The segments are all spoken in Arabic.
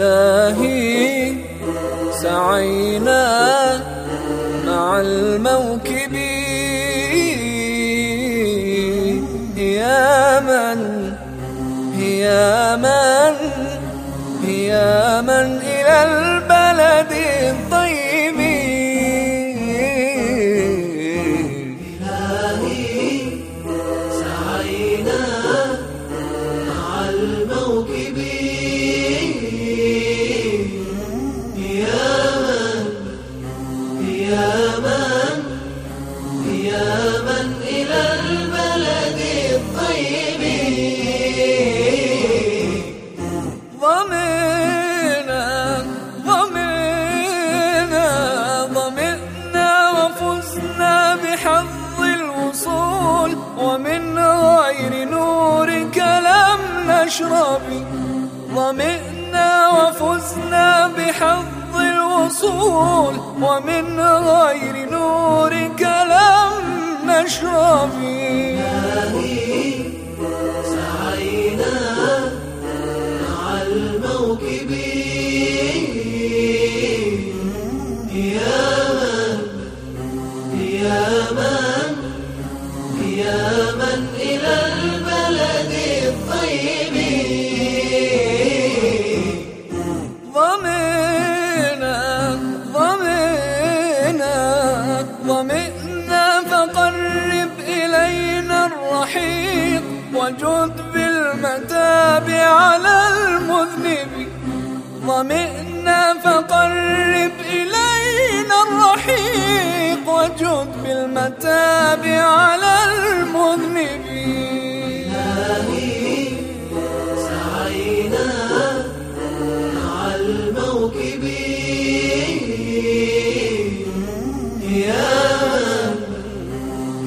إلهي سعينا مع الموكب. يا من يا من يا من إلى من يا من إلى البلد الطيب. ضمينا ضمينا ضمئنا وفزنا بحظ الوصول. ومن غير نورك لم نشرب. ضمئنا وفزنا بحظ الوصول ومن غير نورك لم نشرب سعينا مع الموكب يا من يا من ضمئنا فقرب إلينا الرحيق وجد بالمتاب على المذنب. ضمئنا فقرب إلينا الرحيق وجد بالمتاب على المذنب.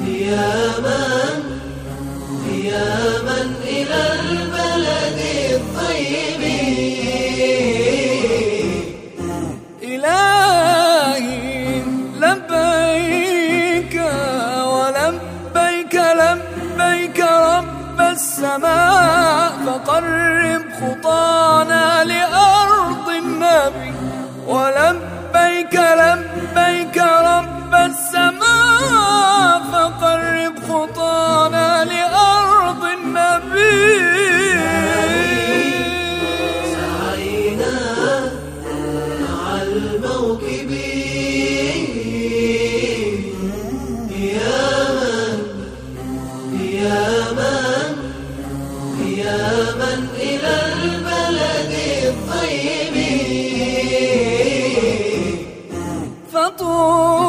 يا من يا من إلى البلد الطيب. إلهي لبيك ولبيك لبيك رب السماء فقرب خطانا لأرض خطانا لأرض النبي. سعينا مع الموكب يا من يا من يا من إلى البلد الطيب فطوبى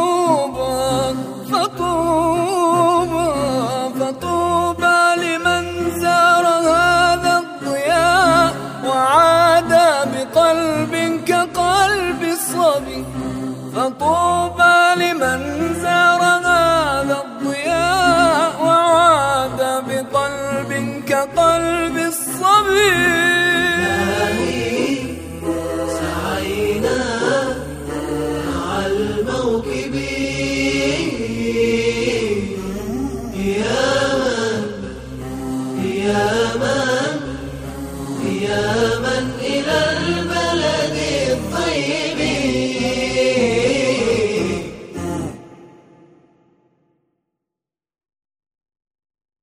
فطوبى لمن زار هذا الضياء وعاد بقلب كقلب الصبي. سعينا مع يا من يا من.